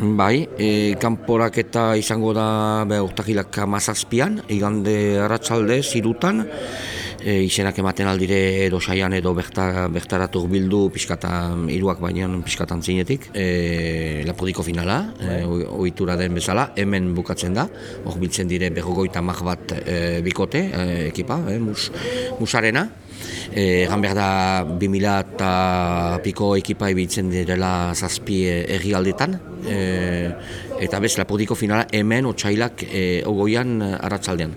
Bai, e, kanporaketa izango da be, urtakilak amazazpian, igande arratsalde zirutan, e, izenak ematen aldire edo saian edo berta, bertaratu bildu pixkatan iruak baino pixkatan zinetik. E, lapodiko finala, e, ohitura den bezala, hemen bukatzen da, hor biltzen dire berrogoita mag bat e, bikote, e, ekipa, e, mus, musarena. E, Egan behar da 2000 eta piko ekipa ibiltzen direla zazpi herrialdetan e, eta bez lapodiko finala hemen otxailak e, ogoian arratsaldean.